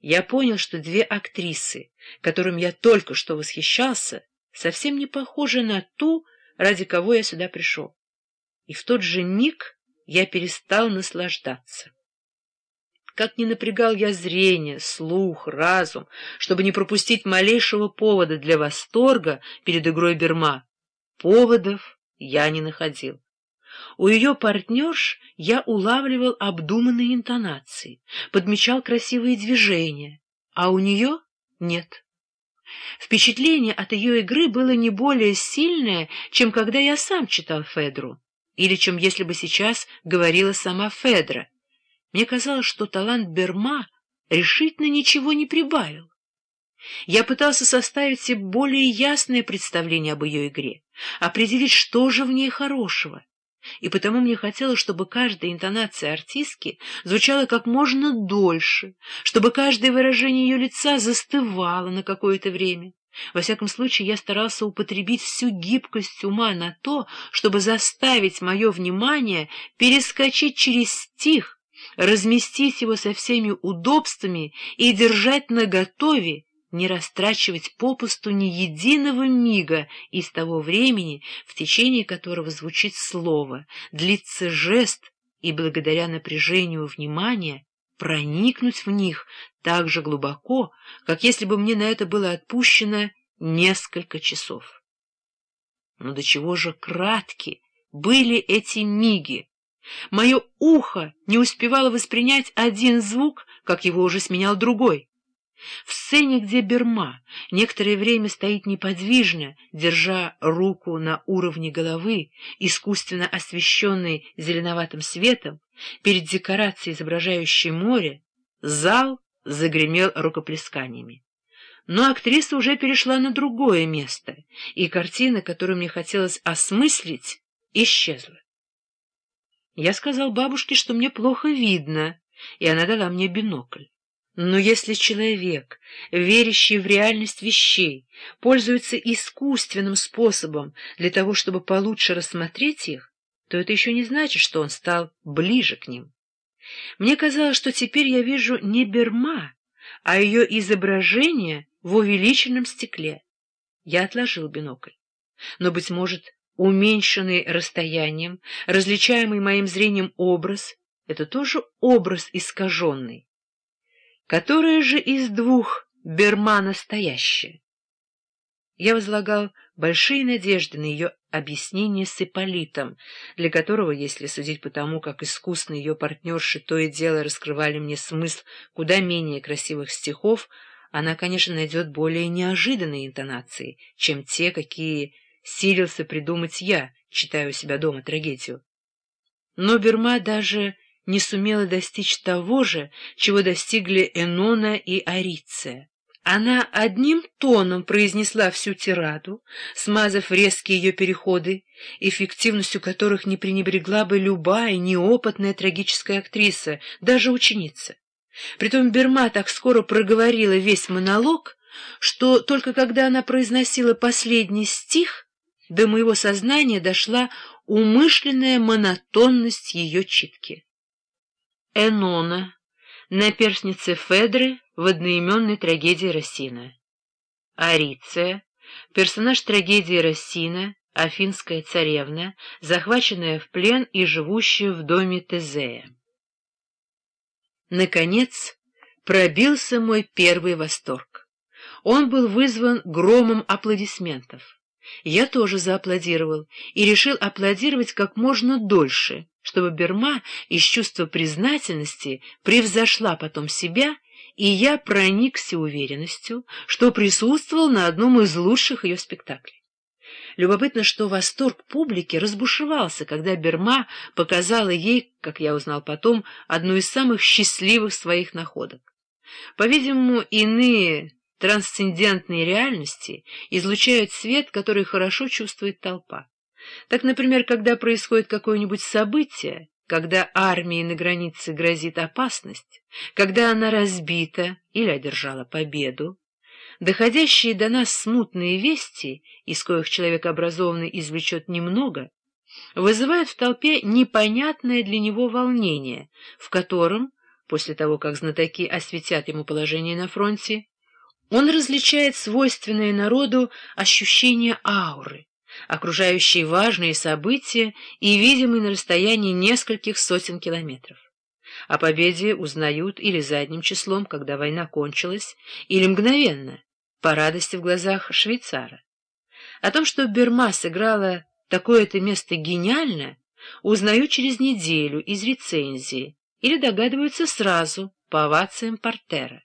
я понял, что две актрисы, которым я только что восхищался, совсем не похожи на ту, ради кого я сюда пришел. И в тот же миг я перестал наслаждаться. Как ни напрягал я зрение, слух, разум, чтобы не пропустить малейшего повода для восторга перед игрой Берма, поводов я не находил. У ее партнерш я улавливал обдуманные интонации, подмечал красивые движения, а у нее нет. Впечатление от ее игры было не более сильное, чем когда я сам читал Федру, или чем если бы сейчас говорила сама Федра. Мне казалось, что талант Берма решительно ничего не прибавил. Я пытался составить себе более ясное представление об ее игре, определить, что же в ней хорошего. И потому мне хотелось, чтобы каждая интонация артистки звучала как можно дольше, чтобы каждое выражение ее лица застывало на какое-то время. Во всяком случае, я старался употребить всю гибкость ума на то, чтобы заставить мое внимание перескочить через стих, разместить его со всеми удобствами и держать наготове, не растрачивать попусту ни единого мига из того времени, в течение которого звучит слово, длится жест, и благодаря напряжению внимания проникнуть в них так же глубоко, как если бы мне на это было отпущено несколько часов. Но до чего же кратки были эти миги! Мое ухо не успевало воспринять один звук, как его уже сменял другой. В сцене, где Берма некоторое время стоит неподвижно, держа руку на уровне головы, искусственно освещенной зеленоватым светом, перед декорацией, изображающей море, зал загремел рукоплесканиями. Но актриса уже перешла на другое место, и картина, которую мне хотелось осмыслить, исчезла. Я сказал бабушке, что мне плохо видно, и она дала мне бинокль. Но если человек, верящий в реальность вещей, пользуется искусственным способом для того, чтобы получше рассмотреть их, то это еще не значит, что он стал ближе к ним. Мне казалось, что теперь я вижу не Берма, а ее изображение в увеличенном стекле. Я отложил бинокль. Но, быть может, уменьшенный расстоянием, различаемый моим зрением образ — это тоже образ искаженный. Которое же из двух Берма настоящее? Я возлагал большие надежды на ее объяснение с Ипполитом, для которого, если судить по тому, как искусно ее партнерши то и дело раскрывали мне смысл куда менее красивых стихов, она, конечно, найдет более неожиданные интонации, чем те, какие силился придумать я, читая у себя дома трагедию. Но Берма даже не сумела достичь того же, чего достигли Энона и Ариция. Она одним тоном произнесла всю тираду, смазав резкие ее переходы, эффективностью которых не пренебрегла бы любая неопытная трагическая актриса, даже ученица. Притом Берма так скоро проговорила весь монолог, что только когда она произносила последний стих, до моего сознания дошла умышленная монотонность ее читки. Энона, наперсница Федры в одноименной трагедии Рассина. Ариция, персонаж трагедии Рассина, афинская царевна, захваченная в плен и живущая в доме Тезея. Наконец, пробился мой первый восторг. Он был вызван громом аплодисментов. Я тоже зааплодировал и решил аплодировать как можно дольше, чтобы Берма из чувства признательности превзошла потом себя, и я проникся уверенностью, что присутствовал на одном из лучших ее спектаклей. Любопытно, что восторг публики разбушевался, когда Берма показала ей, как я узнал потом, одну из самых счастливых своих находок. По-видимому, иные трансцендентные реальности излучают свет, который хорошо чувствует толпа. Так, например, когда происходит какое-нибудь событие, когда армии на границе грозит опасность, когда она разбита или одержала победу, доходящие до нас смутные вести, из коих человек образованный извлечет немного, вызывают в толпе непонятное для него волнение, в котором после того, как знатоки осветят ему положение на фронте, он различает свойственное народу ощущение ауры, окружающие важные события и видимые на расстоянии нескольких сотен километров. О победе узнают или задним числом, когда война кончилась, или мгновенно, по радости в глазах швейцара. О том, что Берма сыграла такое-то место гениально, узнают через неделю из рецензии или догадываются сразу по овациям портера.